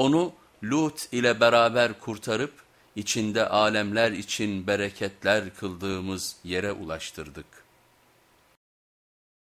Onu Lut ile beraber kurtarıp içinde alemler için bereketler kıldığımız yere ulaştırdık.